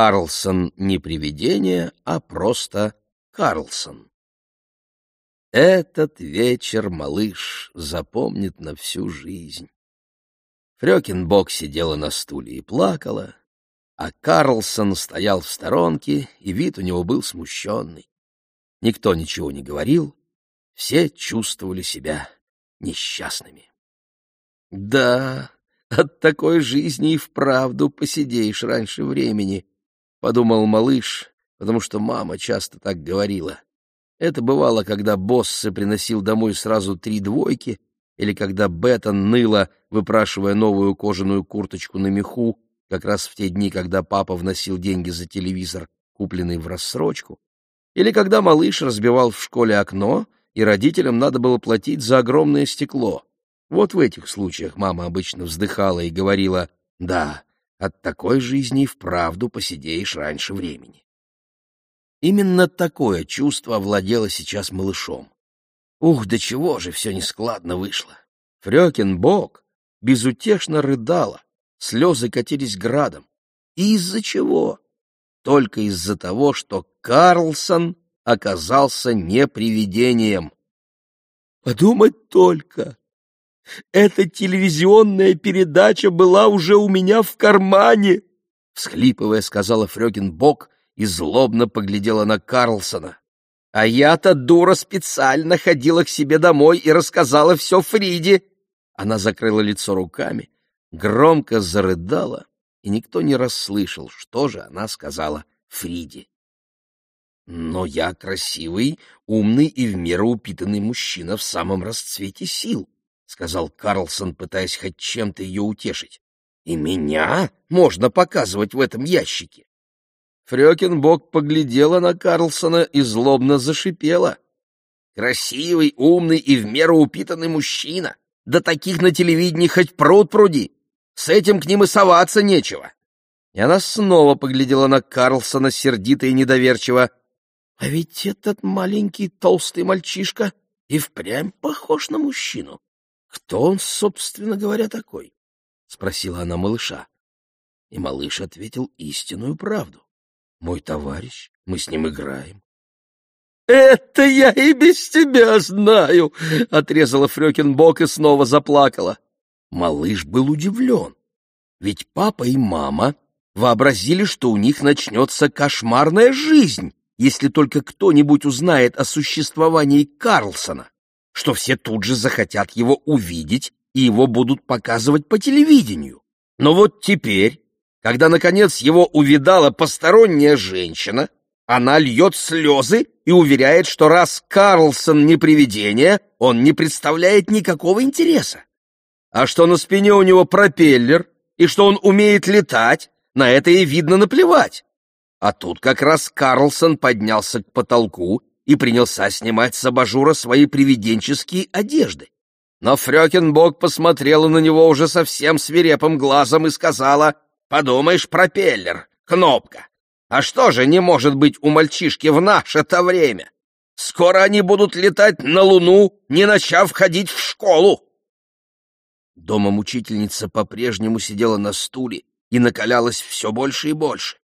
Карлсон не привидение, а просто Карлсон. Этот вечер малыш запомнит на всю жизнь. Фрёкинбок сидела на стуле и плакала, а Карлсон стоял в сторонке, и вид у него был смущенный. Никто ничего не говорил, все чувствовали себя несчастными. Да, от такой жизни и вправду посидеешь раньше времени, — подумал малыш, потому что мама часто так говорила. Это бывало, когда Боссе приносил домой сразу три двойки, или когда Беттон ныла, выпрашивая новую кожаную курточку на меху, как раз в те дни, когда папа вносил деньги за телевизор, купленный в рассрочку, или когда малыш разбивал в школе окно, и родителям надо было платить за огромное стекло. Вот в этих случаях мама обычно вздыхала и говорила «Да, от такой жизни и вправду посидеешь раньше времени». Именно такое чувство овладело сейчас малышом. Ух, до чего же все нескладно вышло. Фрёкинбок безутешно рыдала, слезы катились градом. И из-за чего? Только из-за того, что Карлсон оказался не привидением. Подумать только! Эта телевизионная передача была уже у меня в кармане! Всхлипывая, сказала Фрёкинбок и злобно поглядела на Карлсона. А я-то, дура, специально ходила к себе домой и рассказала все Фриде. Она закрыла лицо руками, громко зарыдала, и никто не расслышал, что же она сказала Фриде. Но я красивый, умный и в меру упитанный мужчина в самом расцвете сил, — сказал Карлсон, пытаясь хоть чем-то ее утешить. — И меня можно показывать в этом ящике. Фрёкинбок поглядела на Карлсона и злобно зашипела. «Красивый, умный и в меру упитанный мужчина! Да таких на телевидении хоть пруд пруди! С этим к ним и соваться нечего!» И она снова поглядела на Карлсона сердито и недоверчиво. «А ведь этот маленький толстый мальчишка и впрямь похож на мужчину. Кто он, собственно говоря, такой?» — спросила она малыша. И малыш ответил истинную правду. Мой товарищ, мы с ним играем. «Это я и без тебя знаю!» — отрезала Фрёкинбок и снова заплакала. Малыш был удивлен, ведь папа и мама вообразили, что у них начнется кошмарная жизнь, если только кто-нибудь узнает о существовании Карлсона, что все тут же захотят его увидеть и его будут показывать по телевидению. Но вот теперь когда, наконец, его увидала посторонняя женщина, она льет слезы и уверяет, что раз Карлсон не привидение, он не представляет никакого интереса. А что на спине у него пропеллер, и что он умеет летать, на это и видно наплевать. А тут как раз Карлсон поднялся к потолку и принялся снимать с абажура свои привиденческие одежды. Но Фрёкинбок посмотрела на него уже совсем свирепым глазом и сказала — Подумаешь, пропеллер, кнопка. А что же не может быть у мальчишки в наше-то время? Скоро они будут летать на Луну, не начав ходить в школу. Дома мучительница по-прежнему сидела на стуле и накалялась все больше и больше.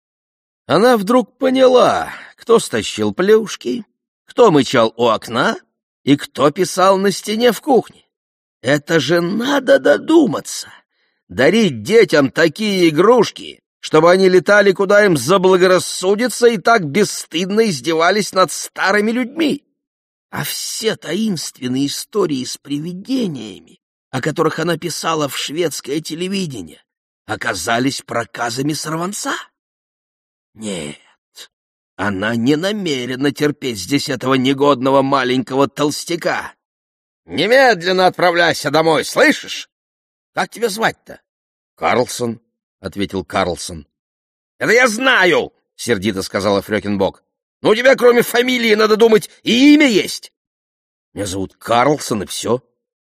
Она вдруг поняла, кто стащил плюшки, кто мычал у окна и кто писал на стене в кухне. Это же надо додуматься дарить детям такие игрушки, чтобы они летали, куда им заблагорассудится, и так бесстыдно издевались над старыми людьми. А все таинственные истории с привидениями, о которых она писала в шведское телевидение, оказались проказами сорванца? Нет, она не намерена терпеть здесь этого негодного маленького толстяка. Немедленно отправляйся домой, слышишь? Как тебя звать-то? — Карлсон, — ответил Карлсон. — Это я знаю, — сердито сказала Фрёкинбок. — Но у тебя, кроме фамилии, надо думать, и имя есть. Меня зовут Карлсон, и все.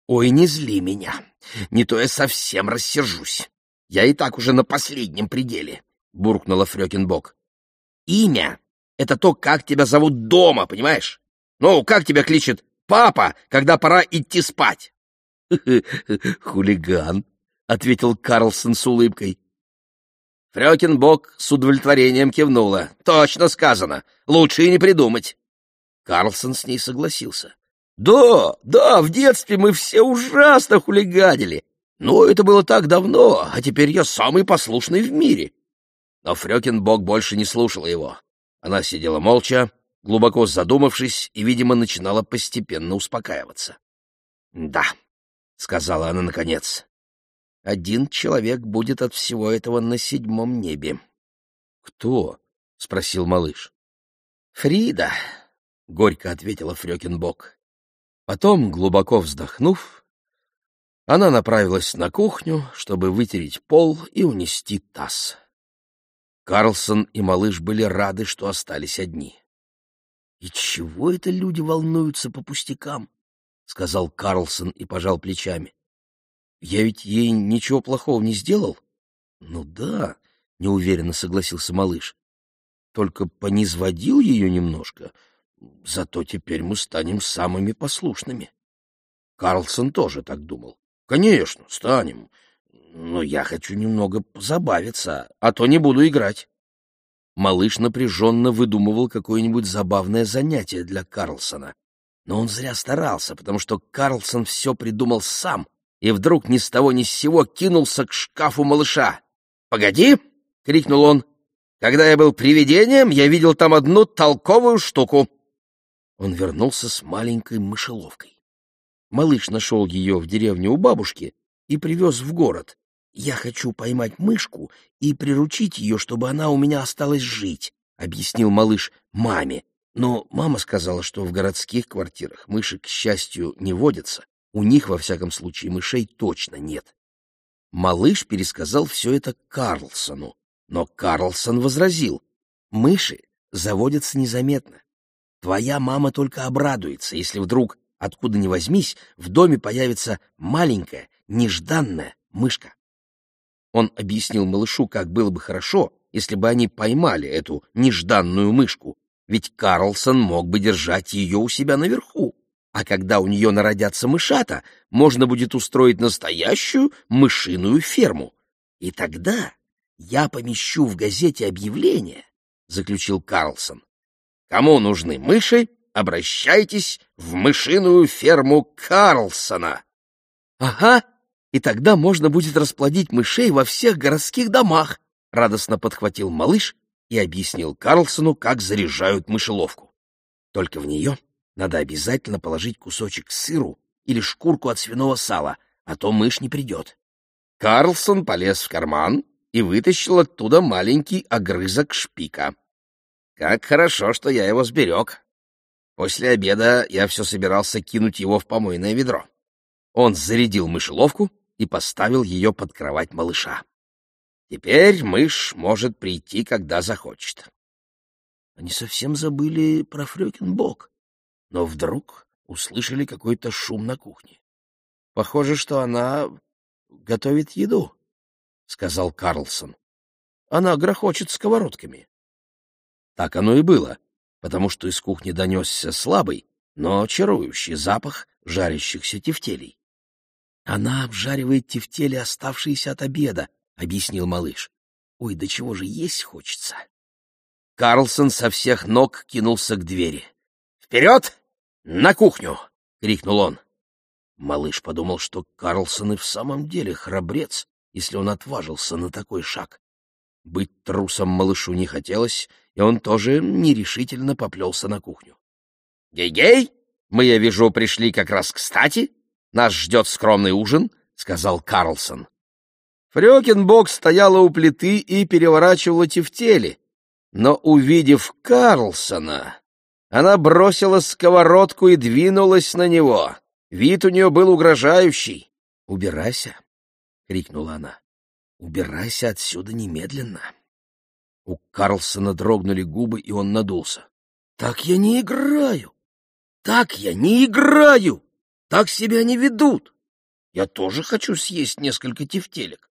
Ой, не зли меня, не то я совсем рассержусь. Я и так уже на последнем пределе, — буркнула Фрёкинбок. Имя — это то, как тебя зовут дома, понимаешь? Ну, как тебя кличет папа, когда пора идти спать? «Хулиган», — ответил Карлсон с улыбкой. Фрёкинбок с удовлетворением кивнула. «Точно сказано. Лучше и не придумать». Карлсон с ней согласился. «Да, да, в детстве мы все ужасно хулиганили. Но это было так давно, а теперь я самый послушный в мире». Но Фрёкинбок больше не слушала его. Она сидела молча, глубоко задумавшись, и, видимо, начинала постепенно успокаиваться. «Да», — сказала она наконец, — «один человек будет от всего этого на седьмом небе». «Кто?» — спросил малыш. «Фрида», — горько ответила Фрёкинбок. Потом, глубоко вздохнув, она направилась на кухню, чтобы вытереть пол и унести таз. Карлсон и малыш были рады, что остались одни. — И чего это люди волнуются по пустякам? — сказал Карлсон и пожал плечами. — Я ведь ей ничего плохого не сделал? — Ну да, — неуверенно согласился малыш. — Только понизводил ее немножко — Зато теперь мы станем самыми послушными. Карлсон тоже так думал. Конечно, станем. Но я хочу немного позабавиться, а то не буду играть. Малыш напряженно выдумывал какое-нибудь забавное занятие для Карлсона. Но он зря старался, потому что Карлсон все придумал сам и вдруг ни с того ни с сего кинулся к шкафу малыша. «Погоди!» — крикнул он. «Когда я был привидением, я видел там одну толковую штуку он вернулся с маленькой мышеловкой. Малыш нашел ее в деревне у бабушки и привез в город. «Я хочу поймать мышку и приручить ее, чтобы она у меня осталась жить», — объяснил малыш маме. Но мама сказала, что в городских квартирах мыши, к счастью, не водятся. У них, во всяком случае, мышей точно нет. Малыш пересказал все это Карлсону, но Карлсон возразил. Мыши заводятся незаметно. Твоя мама только обрадуется, если вдруг, откуда ни возьмись, в доме появится маленькая, нежданная мышка. Он объяснил малышу, как было бы хорошо, если бы они поймали эту нежданную мышку, ведь Карлсон мог бы держать ее у себя наверху. А когда у нее народятся мышата, можно будет устроить настоящую мышиную ферму. И тогда я помещу в газете объявление, — заключил Карлсон, Кому нужны мыши, обращайтесь в мышиную ферму Карлсона. — Ага, и тогда можно будет расплодить мышей во всех городских домах, — радостно подхватил малыш и объяснил Карлсону, как заряжают мышеловку. Только в нее надо обязательно положить кусочек сыру или шкурку от свиного сала, а то мышь не придет. Карлсон полез в карман и вытащил оттуда маленький огрызок шпика. Как хорошо, что я его сберег. После обеда я все собирался кинуть его в помойное ведро. Он зарядил мышеловку и поставил ее под кровать малыша. Теперь мышь может прийти, когда захочет. Они совсем забыли про Фрёкинбок, но вдруг услышали какой-то шум на кухне. — Похоже, что она готовит еду, — сказал Карлсон. — Она грохочет сковородками. Так оно и было, потому что из кухни донесся слабый, но чарующий запах жарящихся тефтелей. — Она обжаривает тефтели, оставшиеся от обеда, — объяснил малыш. — Ой, да чего же есть хочется. Карлсон со всех ног кинулся к двери. «Вперед! На кухню!» — крикнул он. Малыш подумал, что Карлсон и в самом деле храбрец, если он отважился на такой шаг. Быть трусом малышу не хотелось, и он тоже нерешительно поплелся на кухню. «Гей-гей! Мы, я вижу, пришли как раз кстати. Нас ждет скромный ужин», — сказал Карлсон. Фрёкинбок стояла у плиты и переворачивала тефтели, но, увидев Карлсона, она бросила сковородку и двинулась на него. Вид у нее был угрожающий. «Убирайся!» — крикнула она. Убирайся отсюда немедленно. У Карлсона дрогнули губы, и он надулся. Так я не играю. Так я не играю. Так себя не ведут. Я тоже хочу съесть несколько тефтелек.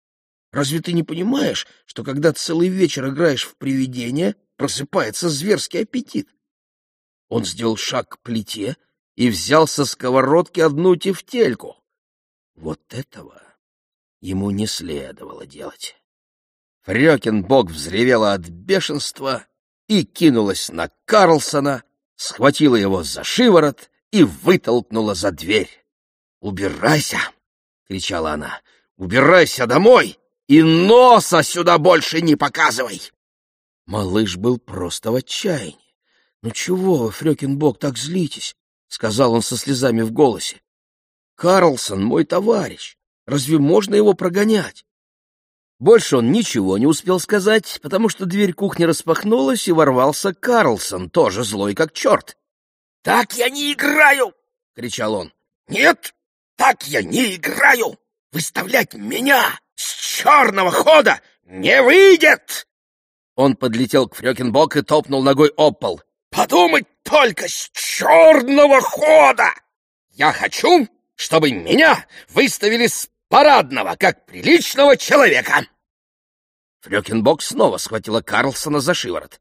Разве ты не понимаешь, что когда целый вечер играешь в привидение, просыпается зверский аппетит? Он сделал шаг к плите и взял со сковородки одну тефтельку. Вот этого ему не следовало делать. Фрёкинбок взревела от бешенства и кинулась на Карлсона, схватила его за шиворот и вытолкнула за дверь. «Убирайся!» — кричала она. «Убирайся домой и носа сюда больше не показывай!» Малыш был просто в отчаянии. «Ну чего вы, Фрёкинбок, так злитесь?» — сказал он со слезами в голосе. «Карлсон мой товарищ. Разве можно его прогонять?» Больше он ничего не успел сказать, потому что дверь кухни распахнулась, и ворвался Карлсон, тоже злой как черт. «Так я не играю!» — кричал он. «Нет, так я не играю! Выставлять меня с черного хода не выйдет!» Он подлетел к Фрёкинбок и топнул ногой об пол. «Подумать только с черного хода! Я хочу, чтобы меня выставили с парадного, как приличного человека!» Фрёкинбок снова схватила Карлсона за шиворот.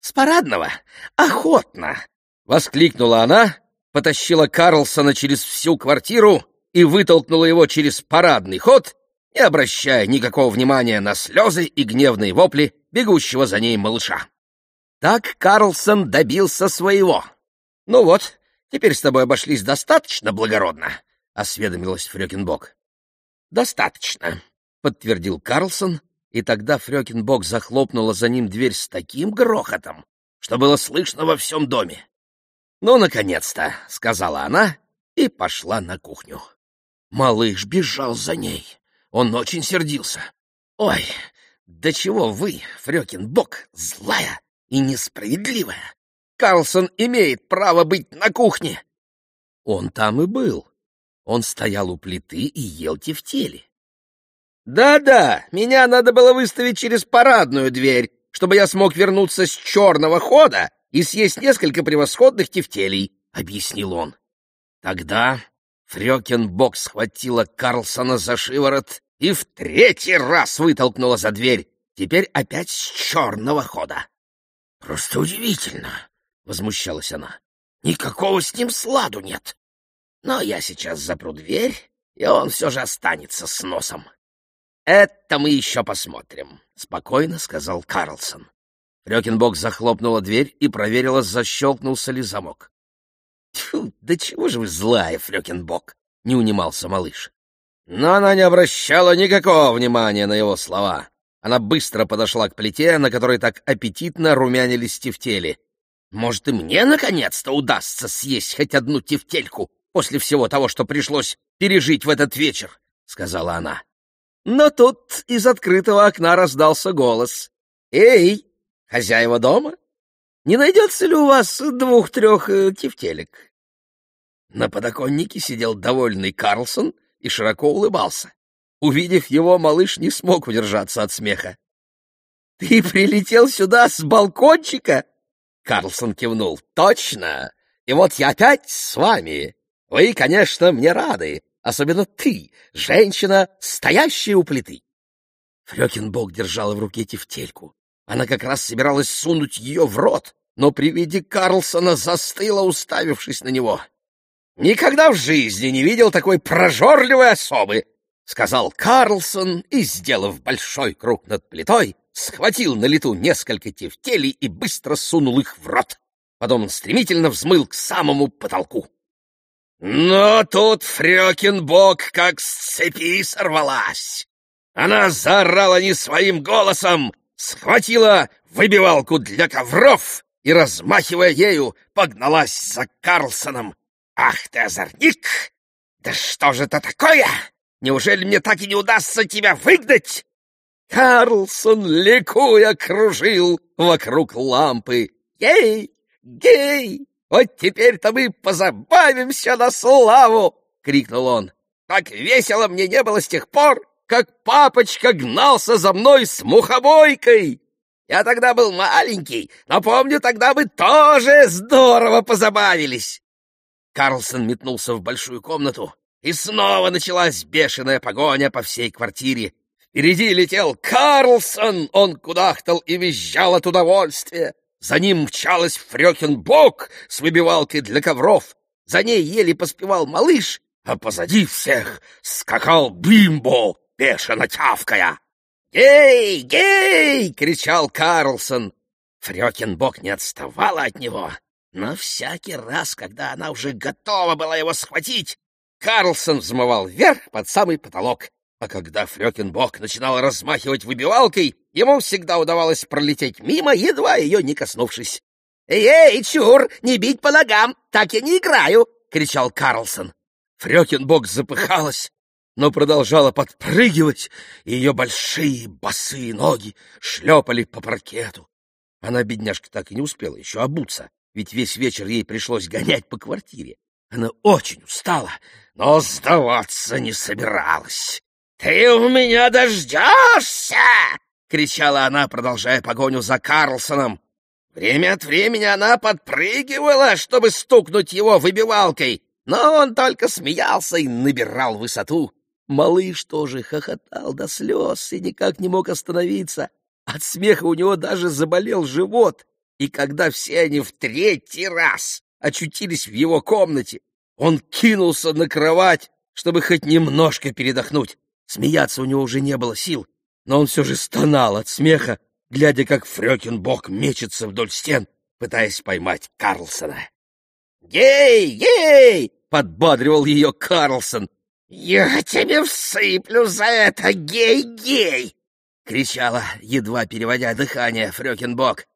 «С парадного? Охотно!» — воскликнула она, потащила Карлсона через всю квартиру и вытолкнула его через парадный ход, не обращая никакого внимания на слезы и гневные вопли бегущего за ней малыша. Так Карлсон добился своего. «Ну вот, теперь с тобой обошлись достаточно благородно», — осведомилась Фрёкинбок. «Достаточно», — подтвердил Карлсон, и тогда Фрёкинбок захлопнула за ним дверь с таким грохотом, что было слышно во всем доме. «Ну, наконец-то», — сказала она и пошла на кухню. Малыш бежал за ней. Он очень сердился. «Ой, да чего вы, Фрёкинбок, злая и несправедливая! Карлсон имеет право быть на кухне!» Он там и был. Он стоял у плиты и ел тефтели. «Да-да, меня надо было выставить через парадную дверь, чтобы я смог вернуться с черного хода и съесть несколько превосходных тефтелей», — объяснил он. Тогда Фрёкинбок схватила Карлсона за шиворот и в третий раз вытолкнула за дверь, теперь опять с черного хода. «Просто удивительно!» — возмущалась она. «Никакого с ним сладу нет. Но я сейчас запру дверь, и он все же останется с носом». «Это мы еще посмотрим», — спокойно сказал Карлсон. Фрёкинбок захлопнула дверь и проверила, защелкнулся ли замок. Тьфу, да чего же вы злая, Фрёкинбок! — не унимался малыш. Но она не обращала никакого внимания на его слова. Она быстро подошла к плите, на которой так аппетитно румянились тефтели. «Может, и мне, наконец-то, удастся съесть хоть одну тефтельку после всего того, что пришлось пережить в этот вечер», — сказала она. Но тут из открытого окна раздался голос. «Эй, хозяева дома, не найдется ли у вас двух-трех э, тефтелек? На подоконнике сидел довольный Карлсон и широко улыбался. Увидев его, малыш не смог удержаться от смеха. — Ты прилетел сюда с балкончика? Карлсон кивнул. — Точно! И вот я опять с вами. Вы, конечно, мне рады, особенно ты, женщина, стоящая у плиты. Фрёкинбок держала в руке тефтельку. Она как раз собиралась сунуть ее в рот, но при виде Карлсона застыла, уставившись на него. «Никогда в жизни не видел такой прожорливой особы!» — сказал Карлсон и, сделав большой круг над плитой, схватил на лету несколько тефтелей и быстро сунул их в рот. Потом он стремительно взмыл к самому потолку. Но тут Фрёкинбок как с цепи сорвалась. Она заорала не своим голосом, схватила выбивалку для ковров и, размахивая ею, погналась за Карлсоном. «Ах ты, озорник! Да что же это такое? Неужели мне так и не удастся тебя выгнать?» Карлсон, ликуя, кружил вокруг лампы. «Гей! Гей! Вот теперь-то мы позабавимся на славу!» — крикнул он. «Так весело мне не было с тех пор, как папочка гнался за мной с мухобойкой. Я тогда был маленький, но помню, тогда мы тоже здорово позабавились. Карлсон метнулся в большую комнату, и снова началась бешеная погоня по всей квартире. Впереди летел Карлсон, он кудахтал и визжал от удовольствия. За ним мчалась Фрёкинбок с выбивалкой для ковров. За ней еле поспевал малыш, а позади всех скакал Бимбо бешено тявкая. «Гей! Гей!» — кричал Карлсон. Фрёкинбок не отставала от него, но всякий раз, когда она уже готова была его схватить, Карлсон взмывал вверх под самый потолок. А когда Фрёкинбок начинал размахивать выбивалкой, ему всегда удавалось пролететь мимо, едва ее не коснувшись. «Эй, чур, не бить по ногам, так я не играю!» — кричал Карлсон. Фрёкинбок запыхалась, но продолжала подпрыгивать, и ее большие босые ноги шлепали по паркету. Она, бедняжка, так и не успела еще обуться, ведь весь вечер ей пришлось гонять по квартире. Она очень устала, но сдаваться не собиралась. «Ты у меня дождешься!» — кричала она, продолжая погоню за Карлсоном. Время от времени она подпрыгивала, чтобы стукнуть его выбивалкой, но он только смеялся и набирал высоту. Малыш тоже хохотал до слез и никак не мог остановиться. От смеха у него даже заболел живот. И когда все они в третий раз очутились в его комнате, он кинулся на кровать, чтобы хоть немножко передохнуть. Смеяться у него уже не было сил, но он все же стонал от смеха, глядя, как Фрёкинбок мечется вдоль стен, пытаясь поймать Карлсона. «Гей, гей!» — подбадривал ее Карлсон. «Я тебе всыплю за это, гей-гей!» — кричала, едва переводя дыхание, Фрёкинбок.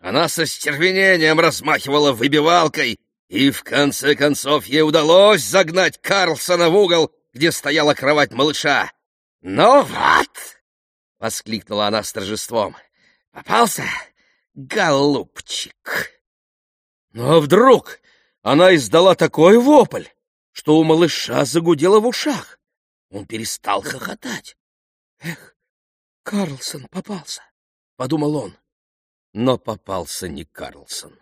Она со стервенением размахивала выбивалкой, и в конце концов ей удалось загнать Карлсона в угол, где стояла кровать малыша. «Ну вот!» — воскликнула она с торжеством. «Попался, голубчик!» Но вдруг она издала такой вопль, что у малыша загудело в ушах. Он перестал хохотать. «Эх, Карлсон попался!» — подумал он. Но попался не Карлсон.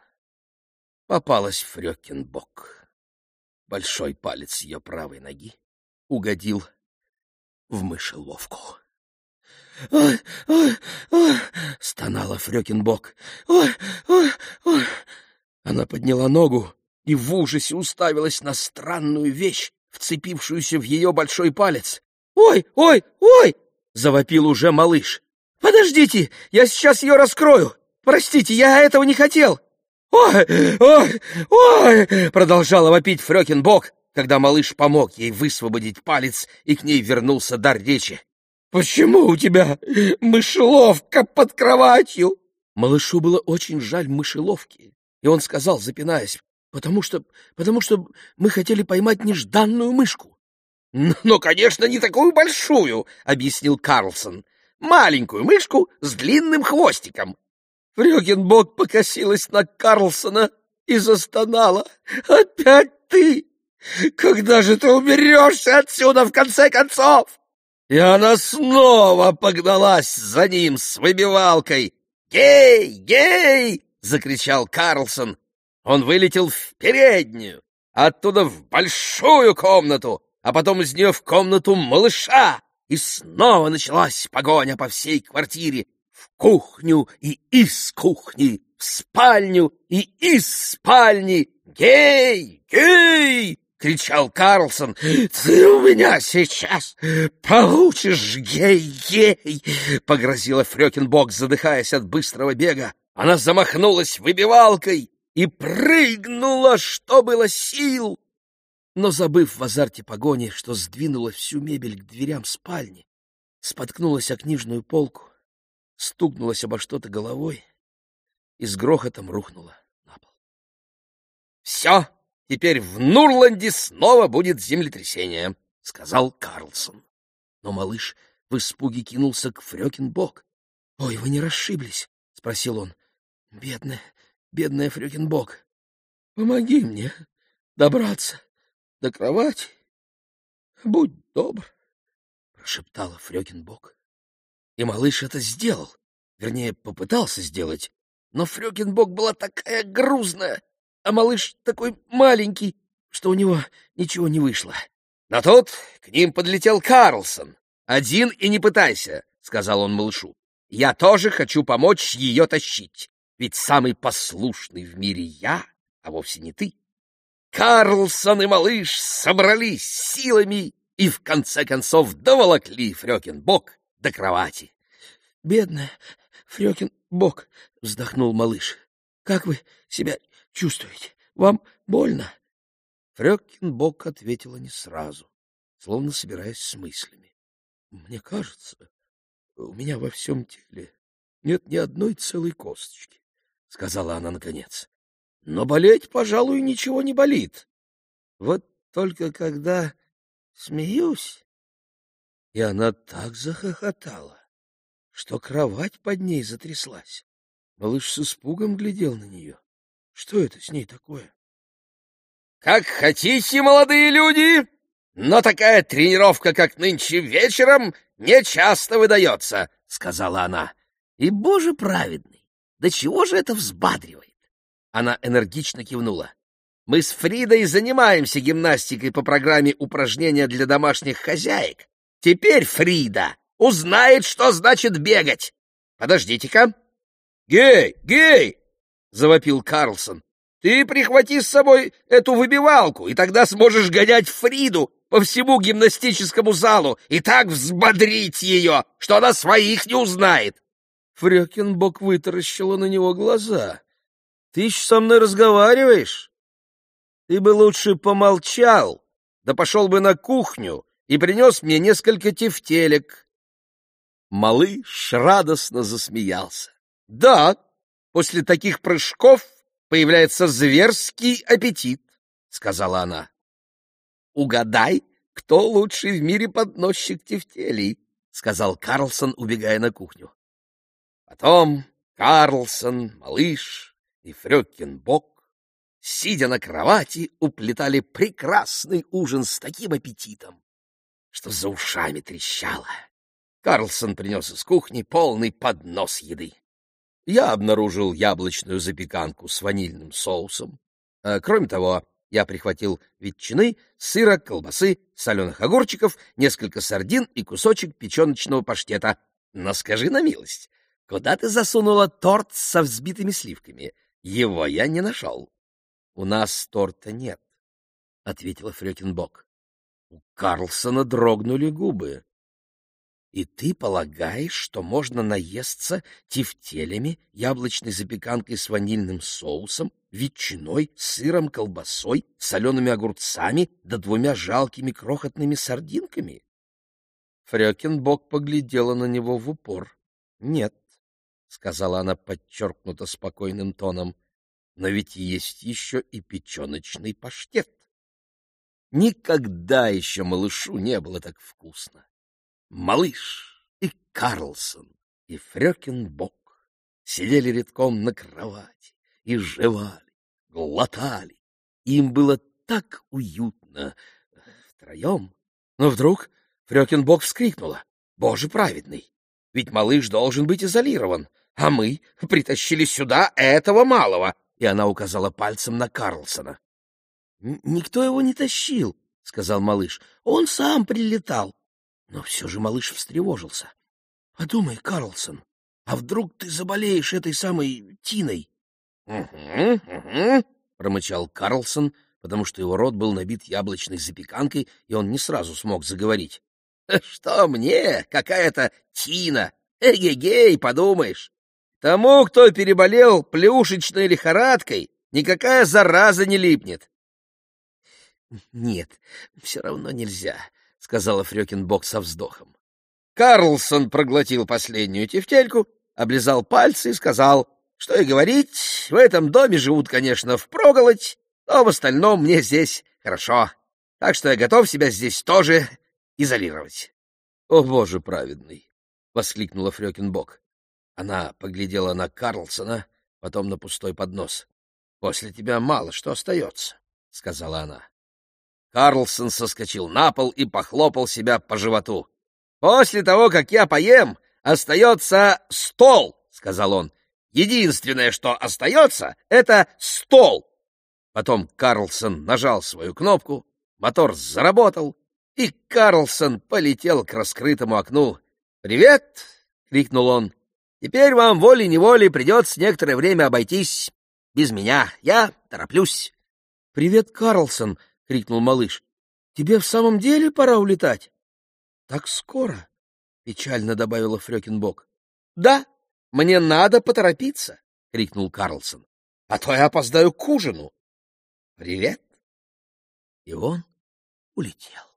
Попалась Фрёкинбок. Большой палец ее правой ноги угодил в мышеловку. «Ой, ой, ой!» — стонала Фрёкинбок. «Ой, ой, ой!» Она подняла ногу и в ужасе уставилась на странную вещь, вцепившуюся в ее большой палец. «Ой, ой, ой!» — завопил уже малыш. «Подождите, я сейчас ее раскрою! Простите, я этого не хотел!» «Ой, ой, ой!» — продолжала вопить Фрёкинбок, когда малыш помог ей высвободить палец, и к ней вернулся дар речи. «Почему у тебя мышеловка под кроватью?» Малышу было очень жаль мышеловки, и он сказал, запинаясь, потому что, потому что мы хотели поймать нежданную мышку. «Но, «Ну, конечно, не такую большую», — объяснил Карлсон. «Маленькую мышку с длинным хвостиком». Фрёгенбок покосилась на Карлсона и застонала. «Опять ты! Когда же ты уберешься отсюда, в конце концов?» И она снова погналась за ним с выбивалкой. «Гей! Гей!» — закричал Карлсон. Он вылетел в переднюю, оттуда в большую комнату, а потом из нее в комнату малыша. И снова началась погоня по всей квартире. В кухню и из кухни, в спальню и из спальни. «Гей! Гей!» — кричал Карлсон. «Ты у меня сейчас получишь гей-гей!» — погрозила Фрёкинбок, задыхаясь от быстрого бега. Она замахнулась выбивалкой и прыгнула, что было сил. Но, забыв в азарте погони, что сдвинула всю мебель к дверям спальни, споткнулась о книжную полку, стукнулась обо что-то головой и с грохотом рухнула на пол. — Все, теперь в Нурланде снова будет землетрясение, — сказал Карлсон. Но малыш в испуге кинулся к Фрёкинбок. — Ой, вы не расшиблись? — спросил он. — Бедная, бедная Фрёкинбок, помоги мне добраться до кровати. Будь добр, — прошептала Фрёкинбок. И малыш это сделал, вернее, попытался сделать, но Фрёкинбок была такая грузная, а малыш такой маленький, что у него ничего не вышло. Но тут к ним подлетел Карлсон. «Один и не пытайся», — сказал он малышу. «Я тоже хочу помочь ее тащить ведь самый послушный в мире я, а вовсе не ты. Карлсон и малыш собрались силами и в конце концов доволокли Фрёкинбок до кровати. Бедная Фрёкин Бог, — вздохнул малыш. — Как вы себя чувствуете? Вам больно? Фрёкин Бог ответила не сразу, словно собираясь с мыслями. — Мне кажется, у меня во всем теле нет ни одной целой косточки, — сказала она наконец. — Но болеть, пожалуй, ничего не болит. Вот только когда смеюсь... И она так захохотала, что кровать под ней затряслась. Малыш с испугом глядел на нее. Что это с ней такое? — Как хотите, молодые люди, но такая тренировка, как нынче вечером, не часто выдается, — сказала она. И, боже праведный, да чего же это взбадривает? Она энергично кивнула. Мы с Фридой занимаемся гимнастикой по программе упражнения для домашних хозяек. Теперь Фрида узнает, что значит бегать. Подождите-ка. Гей, гей! завопил Карлсон. Ты прихвати с собой эту выбивалку, и тогда сможешь гонять Фриду по всему гимнастическому залу и так взбодрить ее, что она своих не узнает. Фрёкинбок вытаращила на него глаза. — Ты еще со мной разговариваешь? Ты бы лучше помолчал, да пошел бы на кухню и принес мне несколько тефтелек. Малыш радостно засмеялся. — Да, после таких прыжков появляется зверский аппетит, — сказала она. — Угадай, кто лучший в мире подносчик тефтелей, — сказал Карлсон, убегая на кухню. Потом Карлсон, малыш и Фрёккенбок сидя на кровати, уплетали прекрасный ужин с таким аппетитом, что за ушами трещало. Карлсон принес из кухни полный поднос еды. Я обнаружил яблочную запеканку с ванильным соусом. А, кроме того, я прихватил ветчины, сыра, колбасы, соленых огурчиков, несколько сардин и кусочек печеночного паштета. Но скажи на милость, куда ты засунула торт со взбитыми сливками? Его я не нашел. — У нас торта нет, — ответила Фрёкинбок. У Карлсона дрогнули губы. — И ты полагаешь, что можно наесться тефтелями, яблочной запеканкой с ванильным соусом, ветчиной, сыром, колбасой, солеными огурцами да двумя жалкими крохотными сардинками? Фрёкинбок поглядела на него в упор. — Нет, — сказала она подчеркнуто спокойным тоном, но ведь есть еще и печеночный паштет. Никогда еще малышу не было так вкусно. Малыш и Карлсон и Фрёкинбок сидели редком на кровати и жевали, глотали. Им было так уютно втроем. Но вдруг Фрёкинбок вскрикнула. «Боже праведный! Ведь малыш должен быть изолирован, а мы притащили сюда этого малого, и она указала пальцем на Карлсона. — Никто его не тащил, — сказал малыш. — Он сам прилетал. Но все же малыш встревожился. — Подумай, Карлсон, а вдруг ты заболеешь этой самой Тиной? — Угу, угу, — промычал Карлсон, потому что его рот был набит яблочной запеканкой, и он не сразу смог заговорить. — Что мне? Какая-то Тина! Эгегей, подумаешь! Тому, кто переболел плюшечной лихорадкой, никакая зараза не липнет. — Нет, все равно нельзя, — сказала Фрёкинбок со вздохом. Карлсон проглотил последнюю тефтельку, облизал пальцы и сказал, что и говорить, в этом доме живут, конечно, впроголодь, но в остальном мне здесь хорошо, так что я готов себя здесь тоже изолировать. — О, Боже праведный! — воскликнула Фрёкинбок. Она поглядела на Карлсона, потом на пустой поднос. — После тебя мало что остается, — сказала она. Карлсон соскочил на пол и похлопал себя по животу. — После того, как я поем, остается стол, — сказал он. — Единственное, что остается, — это стол. Потом Карлсон нажал свою кнопку, мотор заработал, и Карлсон полетел к раскрытому окну. «Привет!» — крикнул он. Теперь вам волей-неволей придется некоторое время обойтись без меня. Я тороплюсь. — Привет, Карлсон! — крикнул малыш. — Тебе в самом деле пора улетать? — Так скоро? — печально добавила Фрёкинбок. — Да, мне надо поторопиться, — крикнул Карлсон, — а то я опоздаю к ужину. — Привет. И он улетел.